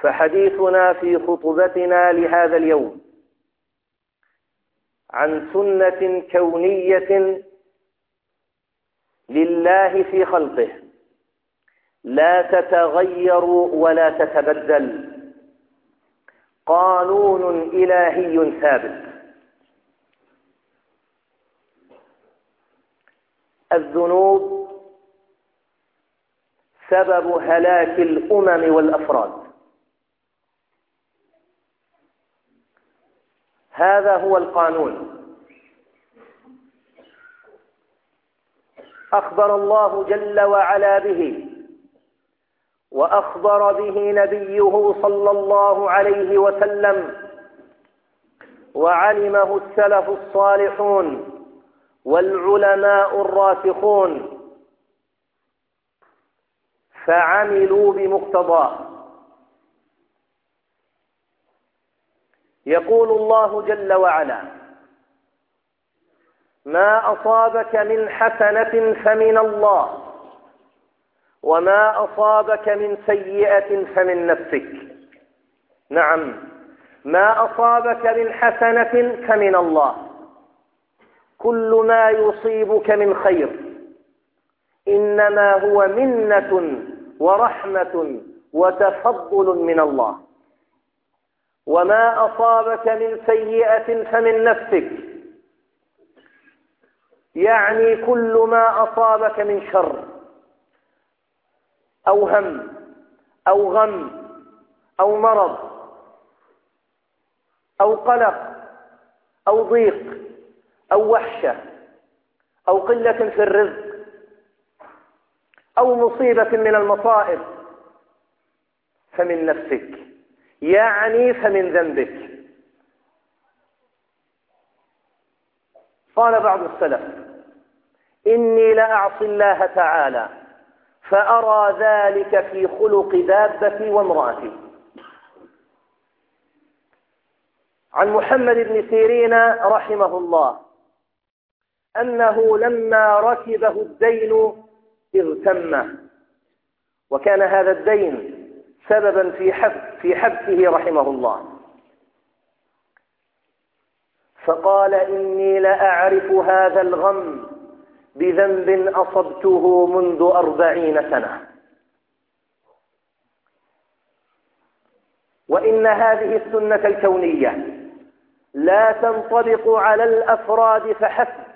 فحديثنا في خطبتنا لهذا اليوم عن سنة كونية لله في خلقه. لا تتغير ولا تتبدل. قانون إلهي ثابت. الذنوب سبب هلاك الأمم والأفراد. هذا هو القانون. أخبر الله جل وعلا به وأخبر به نبيه صلى الله عليه وسلم وعلمه السلف الصالحون والعلماء الراسخون فعملوا بمقتضاه. يقول الله جل وعلا ما أصابك من حسنة فمن الله وما أصابك من سيئة فمن نفسك. نعم ما أصابك من حسنة فمن الله كل ما يصيبك من خير إنما هو منة ورحمة وتفضل من الله. وما أصابك من سيئة فمن نفسك. يعني كل ما أصابك من شر أو هم أو غم أو مرض أو قلق أو ضيق أو وحشة أو قلة في الرزق أو مصيبة من المصائب فمن نفسك. يعني فمن ذنبك. قال بعض السلف إني لأعصي الله تعالى فأرى ذلك في خلق دابتي وامرأتي. عن محمد بن سيرين رحمه الله أنه لما ركبه الدين اغتم وكان هذا الدين سببا في حبس في حبسه رحمه الله. فقال إني لأعرف هذا الغم بذنب أصبته منذ أربعين سنة. وإن هذه السنة الكونية لا تنطبق على الأفراد فحسب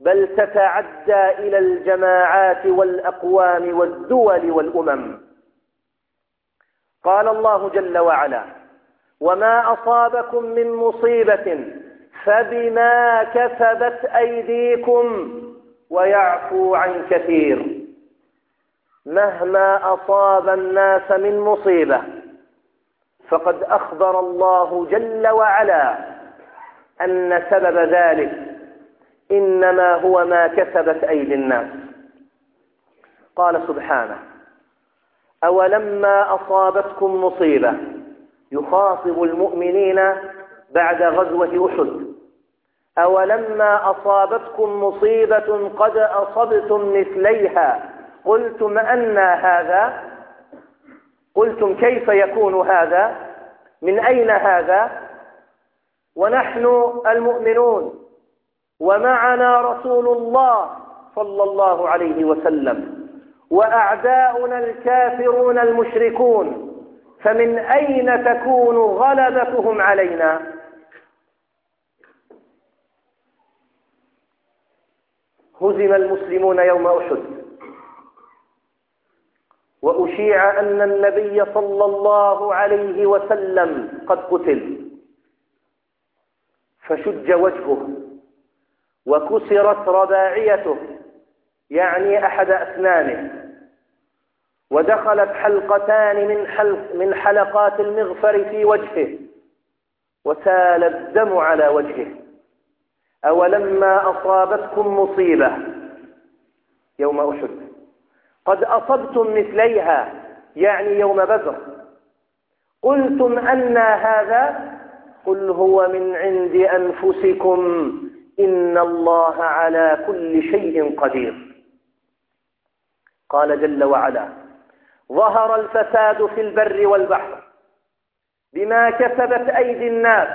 بل تتعدى إلى الجماعات والأقوام والدول والأمم. قال الله جل وعلا وما أصابكم من مصيبة فبما كسبت أيديكم ويعفو عن كثير. مهما أصاب الناس من مصيبة فقد أخبر الله جل وعلا أن سبب ذلك إنما هو ما كسبت أيدي الناس. قال سبحانه أولما أصابتكم مصيبة يخاطب المؤمنين بعد غزوة أحد. أولما أصابتكم مصيبة قد أصبتم مثليها قلتم أن هذا قلتم كيف يكون هذا؟ من أين هذا؟ ونحن المؤمنون ومعنا رسول الله صلى الله عليه وسلم. وأعداؤنا الكافرون المشركون فمن أين تكون غلبتهم علينا؟ هزم المسلمون يوم أحد. وأشيع أن النبي صلى الله عليه وسلم قد قتل. فشج وجهه وكسرت رباعيته. يعني أحد أسنانه ودخلت حلقتان من, حلق من حلقات المغفر في وجهه وسال الدم على وجهه أولما أصابتكم مصيبة؟ يوم أحد. قد أصبتم مثليها يعني يوم بدر. قلتم أن هذا؟ قل هو من عند أنفسكم إن الله على كل شيء قدير. قال جل وعلا ظهر الفساد في البر والبحر بما كسبت أيدي الناس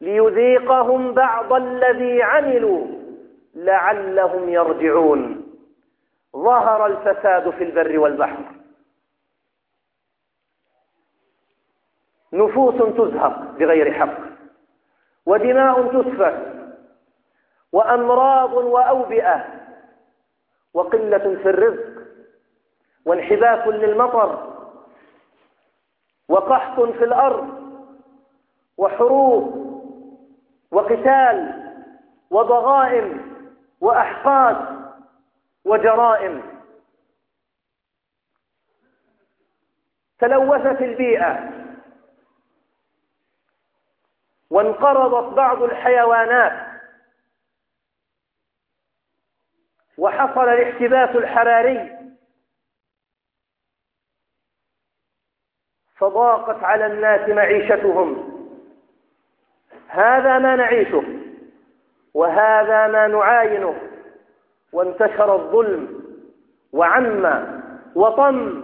ليذيقهم بعض الذي عملوا لعلهم يرجعون ظهر الفساد في البر والبحر. نفوس تزهق بغير حق ودماء تسفك وأمراض وأوبئة وقلة في الرزق وانحباس للمطر وقحط في الأرض وحروب وقتال وضغائن وأحقاد وجرائم. تلوثت البيئة وانقرضت بعض الحيوانات. وحصل الاحتباس الحراري. فضاقت على الناس معيشتهم. هذا ما نعيشه وهذا ما نعاينه. وانتشر الظلم وعم وطم.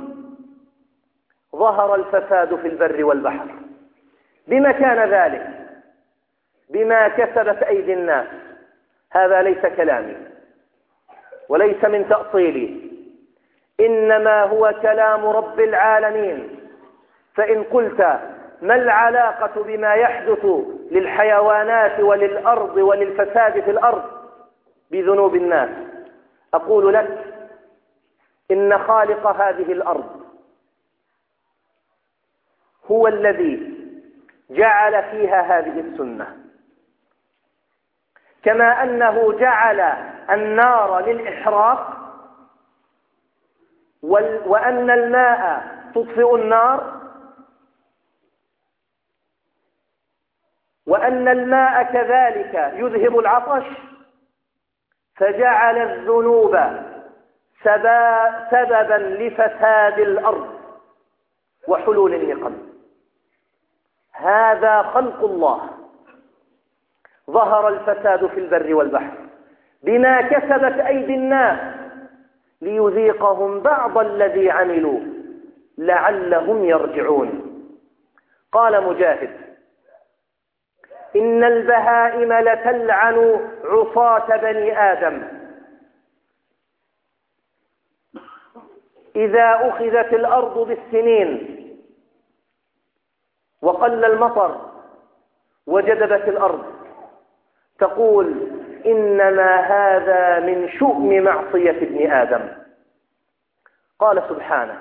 ظهر الفساد في البر والبحر. بما كان ذلك؟ بما كسبت أيدي الناس. هذا ليس كلامي. وليس من تأصيلي. إنما هو كلام رب العالمين. فإن قلت ما العلاقة بما يحدث للحيوانات وللأرض وللفساد في الأرض بذنوب الناس؟ أقول لك إن خالق هذه الأرض هو الذي جعل فيها هذه السنة. كما أنه جعل النار للإحراق وأن الماء تطفئ النار وأن الماء كذلك يذهب العطش فجعل الذنوب سببا لفساد الأرض وحلول النقم. هذا خلق الله. ظهر الفساد في البر والبحر بما كسبت أيدي الناس ليذيقهم بعض الذي عملوا لعلهم يرجعون. قال مجاهد إن البهائم لتلعن عصاة بني آدم. إذا أخذت الأرض بالسنين وقل المطر وجدبت الأرض تقول إنما هذا من شؤم معصية ابن آدم. قال سبحانه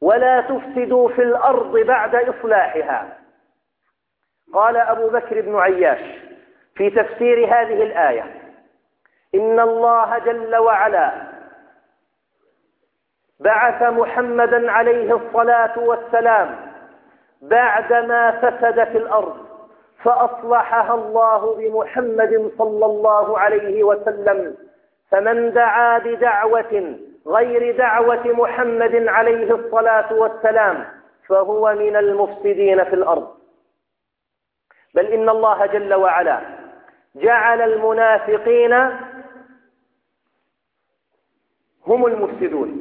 ولا تفسدوا في الأرض بعد إصلاحها. قال أبو بكر بن عياش في تفسير هذه الآية إن الله جل وعلا بعث محمدا عليه الصلاة والسلام بعدما فسدت الأرض. فأصلحها الله بمحمد صلى الله عليه وسلم. فمن دعا بدعوة غير دعوة محمد عليه الصلاة والسلام فهو من المفسدين في الأرض. بل إن الله جل وعلا جعل المنافقين هم المفسدون.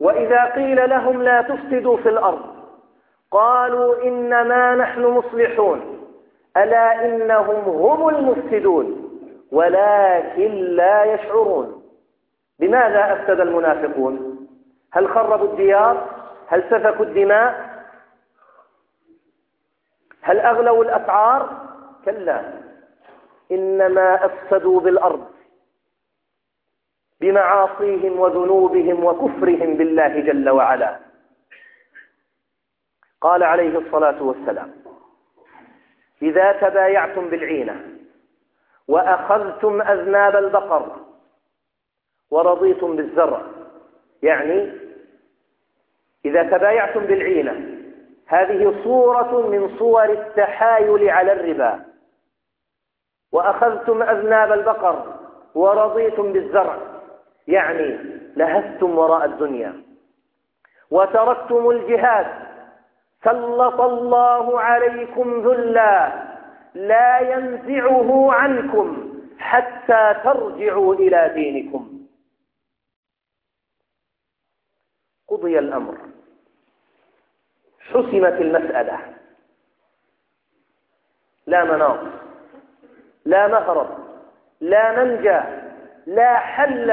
وإذا قيل لهم لا تفسدوا في الأرض قالوا إنما نحن مصلحون ألا إنهم هم المفسدون ولكن لا يشعرون. بماذا أفسد المنافقون؟ هل خربوا الديار؟ هل سفكوا الدماء؟ هل أغلوا الأسعار؟ كلا إنما أفسدوا بالأرض. بمعاصيهم وذنوبهم وكفرهم بالله جل وعلا. قال عليه الصلاة والسلام إذا تبايعتم بالعينة وأخذتم أذناب البقر ورضيتم بالزرع. يعني إذا تبايعتم بالعينة هذه صورة من صور التحايل على الربا. وأخذتم أذناب البقر ورضيتم بالزرع. يعني لهثتم وراء الدنيا وتركتم الجهاد سلط الله عليكم ذلا لا ينزعه عنكم حتى ترجعوا إلى دينكم. قضي الأمر. حسمت المسألة. لا مناص لا مهرب لا منجى لا حل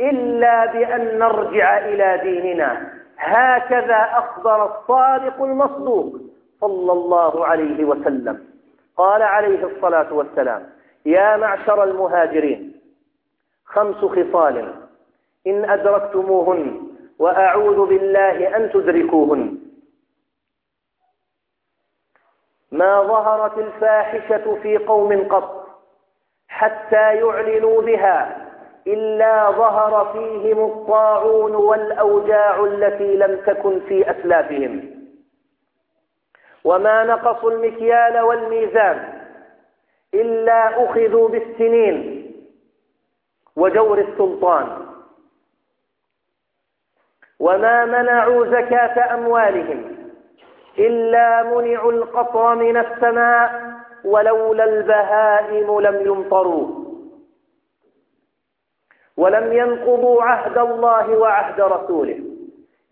إلا بأن نرجع إلى ديننا. هكذا أخبر الصادق المصدوق صلى الله عليه وسلم. قال عليه الصلاة والسلام يا معشر المهاجرين خمس خصال. إن أدركتموهن وأعوذ بالله أن تدركوهن. ما ظهرت الفاحشة في قوم قط حتى يعلنوا بها إلا ظهر فيهم الطاعون والأوجاع التي لم تكن في أسلافهم. وما نقصوا المكيال والميزان إلا أخذوا بالسنين وجور السلطان. وما منعوا زكاة أموالهم إلا منعوا القطر من السماء ولولا البهائم لم يمطروا. ولم ينقضوا عهد الله وعهد رسوله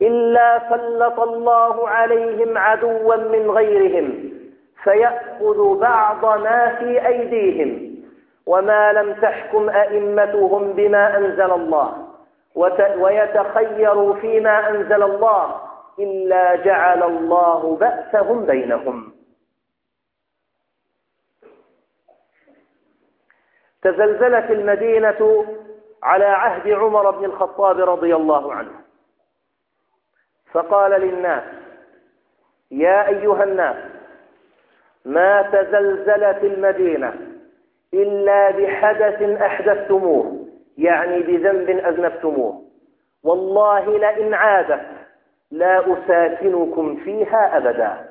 إلا سلط الله عليهم عدوا من غيرهم فيأخذ بعض ما في أيديهم وما لم تحكم أئمتهم بما أنزل الله ويتخيروا فيما أنزل الله إلا جعل الله بأسهم بينهم. تزلزلت المدينة على عهد عمر بن الخطاب رضي الله عنه. فقال للناس يا أيها الناس ما تزلزلت المدينة إلا بحدث أحدثتموه يعني بذنب أذنبتموه. والله لئن عادت لا أساكنكم فيها أبدا.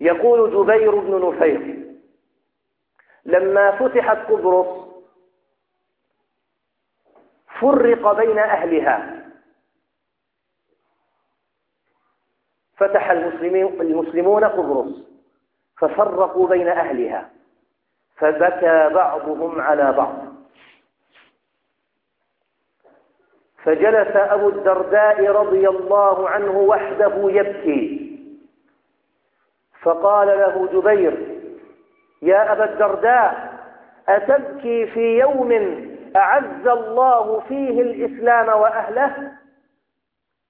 يقول جبير بن نفير لما فتحت قبرص فرق بين أهلها. فتح المسلمون قبرص. ففرقوا بين أهلها. فبكى بعضهم على بعض. فجلس أبو الدرداء رضي الله عنه وحده يبكي. فقال له جبير يا أبا الدرداء أتبكي في يوم أعز الله فيه الإسلام وأهله؟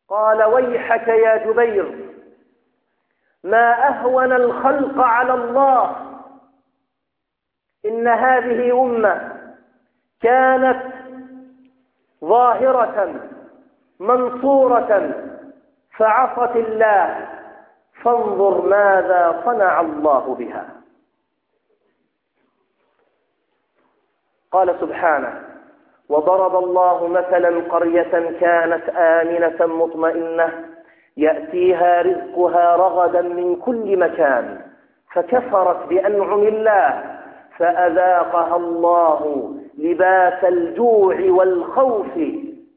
قال ويحك يا جبير ما أهون الخلق على الله. إن هذه أمة كانت ظاهرة منصورة فعصت الله فانظر ماذا صنع الله بها. قال سبحانه وضرب الله مثلا قرية كانت آمنة مطمئنة يأتيها رزقها رغدا من كل مكان فكفرت بأنعم الله فأذاقها الله لباس الجوع والخوف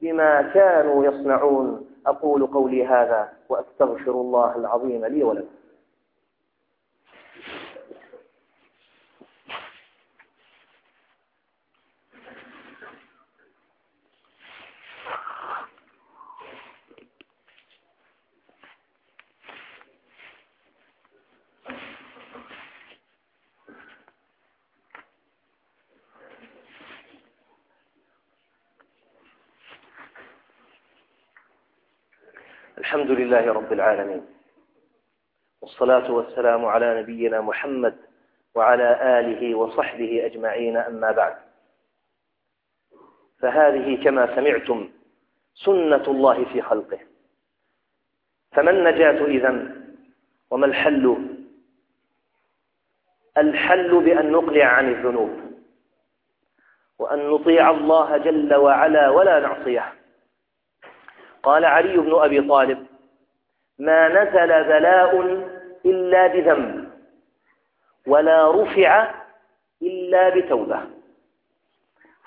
بما كانوا يصنعون. أقول قولي هذا وأستغفر الله العظيم لي ولكم. الحمد لله رب العالمين. والصلاة والسلام على نبينا محمد وعلى آله وصحبه أجمعين أما بعد. فهذه كما سمعتم سنة الله في خلقه. فما النجاة إذن؟ وما الحل؟ الحل بأن نقلع عن الذنوب. وأن نطيع الله جل وعلا ولا نعصيه. قال علي بن أبي طالب ما نزل بلاء إلا بذنب ولا رفع إلا بتوبة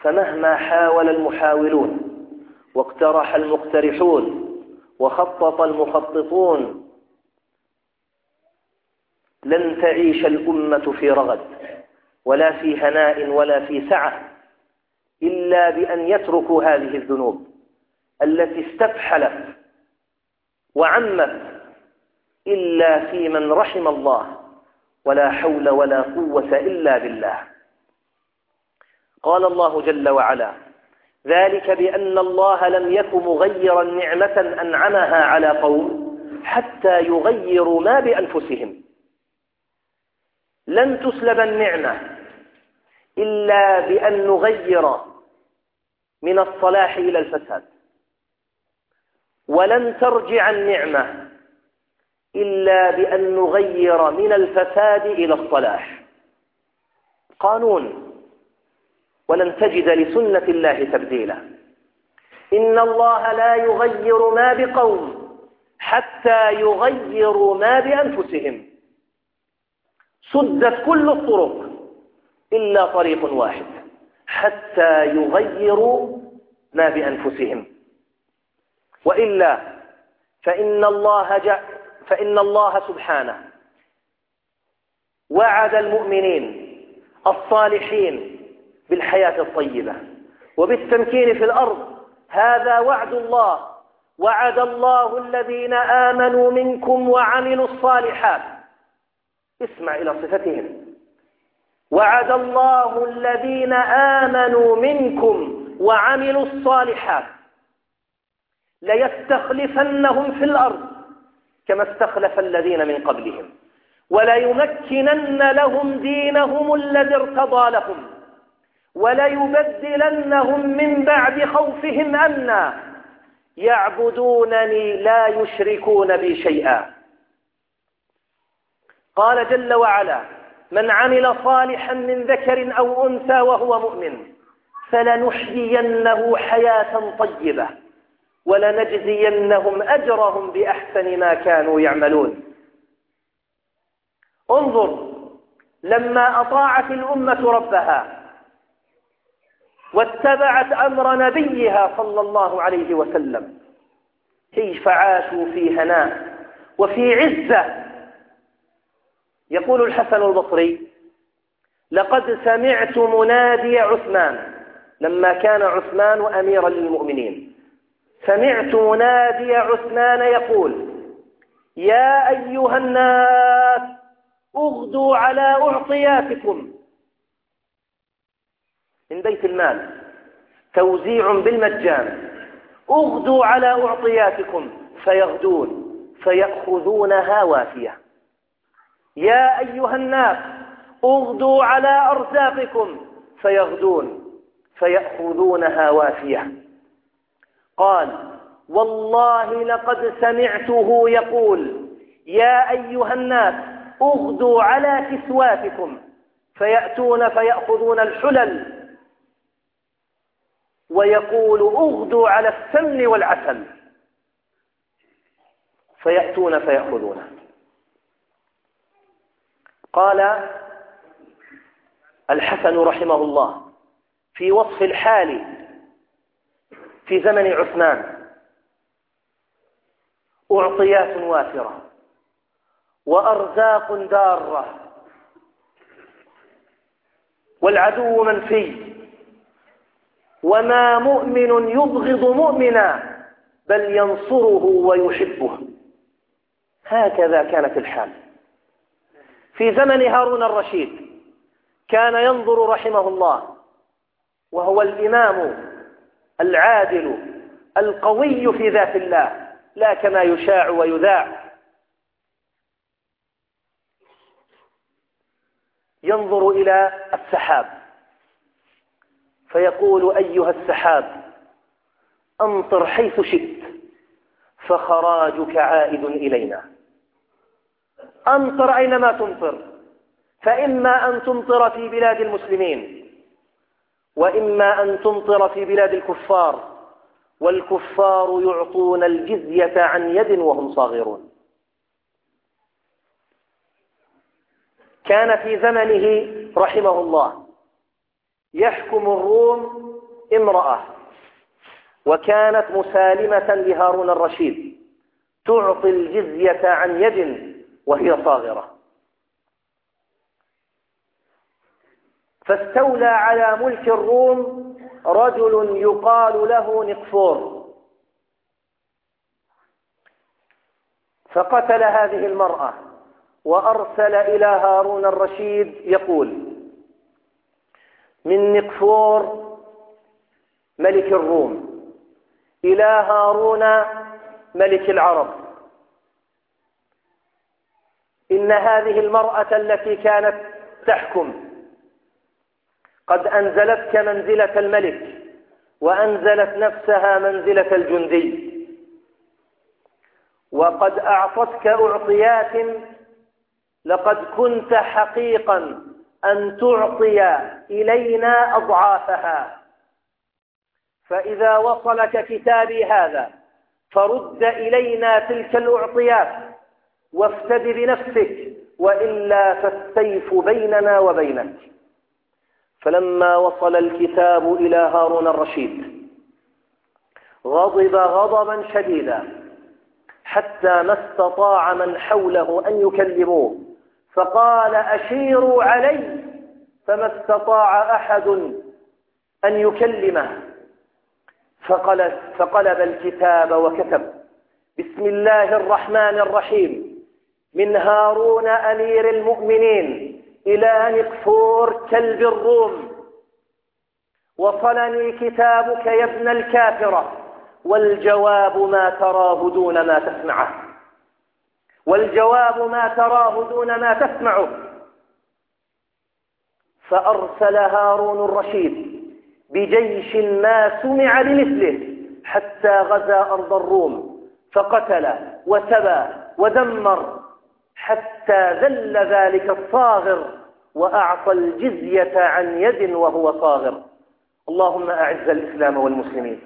فمهما حاول المحاولون واقترح المقترحون وخطط المخططون لن تعيش الأمة في رغد ولا في هناء ولا في سعة إلا بأن يتركوا هذه الذنوب. التي استفحلت وعمت إلا في من رحم الله ولا حول ولا قوة إلا بالله. قال الله جل وعلا ذلك بأن الله لم يك مغيرا نعمة أنعمها على قوم حتى يغيروا ما بأنفسهم. لن تسلب النعمة إلا بأن نغير من الصلاح إلى الفساد. ولن ترجع النعمة إلا بأن نغير من الفساد إلى الصلاح. قانون. ولن تجد لسنة الله تبديلا. إن الله لا يغير ما بقوم حتى يغيروا ما بأنفسهم. سدت كل الطرق إلا طريق واحد حتى يغيروا ما بأنفسهم. وإلا فإن الله جاء فإن الله سبحانه وعد المؤمنين الصالحين بالحياة الطيبة وبالتمكين في الأرض. هذا وعد الله. وعد الله الذين آمنوا منكم وعملوا الصالحات. اسمع إلى صفتهم. وعد الله الذين آمنوا منكم وعملوا الصالحات. ليستخلفنهم في الأرض كما استخلف الذين من قبلهم. وليمكنن لهم دينهم الذي ارتضى لهم. وليبدلنهم من بعد خوفهم أمنا. يعبدونني لا يشركون بي شيئا. قال جل وعلا من عمل صالحا من ذكر أو أنثى وهو مؤمن فلنحيينه حياة طيبة. ولنجزينهم أجرهم بأحسن ما كانوا يعملون. انظر لما أطاعت الأمة ربها واتبعت أمر نبيها صلى الله عليه وسلم كيف عاشوا في هناء وفي عزة؟ يقول الحسن البصري لقد سمعت منادي عثمان لما كان عثمان أميرا للمؤمنين. سمعت منادي عثمان يقول يا أيها الناس أغدوا على أعطياتكم. من بيت المال توزيع بالمجان أغدوا على أعطياتكم فيغدون فيأخذونها وافية. يا أيها الناس أغدوا على أرزاقكم فيغدون فيأخذونها وافية. قال والله لقد سمعته يقول يا أيها الناس أغدوا على كسواتكم فيأتون فيأخذون الحلل ويقول أغدوا على السمن والعسل فيأتون فيأخذونه قال الحسن رحمه الله في وصف الحال في زمن عثمان. أعطيات وافرة وأرزاق دارة والعدو منفي وما مؤمن يبغض مؤمنا بل ينصره ويحبه. هكذا كانت الحال. في زمن هارون الرشيد كان ينظر رحمه الله وهو الإمام العادل القوي في ذات الله لا كما يشاع ويذاع. ينظر إلى السحاب فيقول أيها السحاب أمطر حيث شئت فخراجك عائد إلينا. أمطر أينما تمطر فإما أن تمطر في بلاد المسلمين وإما أن تمطر في بلاد الكفار والكفار يعطون الجزية عن يد وهم صاغرون. كان في زمنه رحمه الله يحكم الروم امرأة وكانت مسالمة لهارون الرشيد تعطي الجزية عن يد وهي صاغرة. فاستولى على ملك الروم رجل يقال له نقفور. فقتل هذه المرأة وأرسل إلى هارون الرشيد يقول من نقفور ملك الروم إلى هارون ملك العرب. إن هذه المرأة التي كانت تحكم قد أنزلتك منزلة الملك وأنزلت نفسها منزلة الجندي. وقد أعطتك أعطيات لقد كنت حقيقا أن تعطي إلينا أضعافها. فإذا وصلك كتابي هذا فرد إلينا تلك الأعطيات وافتد بنفسك وإلا فالسيف بيننا وبينك. فلما وصل الكتاب إلى هارون الرشيد غضب غضبا شديدا حتى ما استطاع من حوله أن يكلموه. فقال أشيروا علي. فما استطاع أحد أن يكلمه. فقلب, فقلب الكتاب وكتب بسم الله الرحمن الرحيم. من هارون أمير المؤمنين. إلى نقفور كلب الروم. وصلني كتابك يا ابن الكافرة. والجواب ما تراه دون ما تسمعه. والجواب ما تراه دون ما تسمعه. فأرسل هارون الرشيد بجيش ما سمع بمثله حتى غزا أرض الروم. فقتل وسبى ودمر حتى ذل ذلك الصاغر وأعطى الجزية عن يد وهو صاغر. اللهم أعز الإسلام والمسلمين.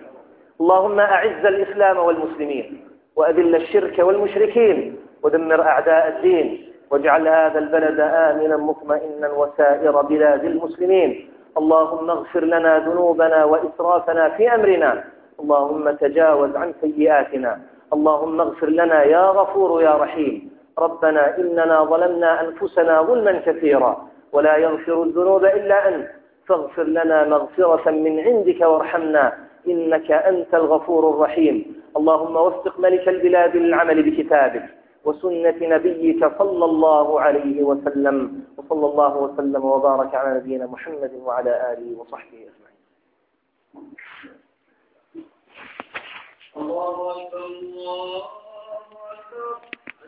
اللهم أعز الإسلام والمسلمين. وأذل الشرك والمشركين. ودمر أعداء الدين. واجعل هذا البلد آمنا مطمئنا وسائر بلاد المسلمين. اللهم اغفر لنا ذنوبنا وإسرافنا في أمرنا. اللهم تجاوز عن سيئاتنا. اللهم اغفر لنا يا غفور يا رحيم. ربنا إننا ظلمنا أنفسنا ظلما كثيرا ولا يغفر الذنوب إلا أنت. فاغفر لنا مغفرة من عندك وارحمنا إنك أنت الغفور الرحيم. اللهم وفق ملك البلاد للعمل بكتابك وسنة نبيك صلى الله عليه وسلم. وصلى الله وسلم وبارك على نبينا محمد وعلى آله وصحبه أجمعين. الله أكبر الله أكبر.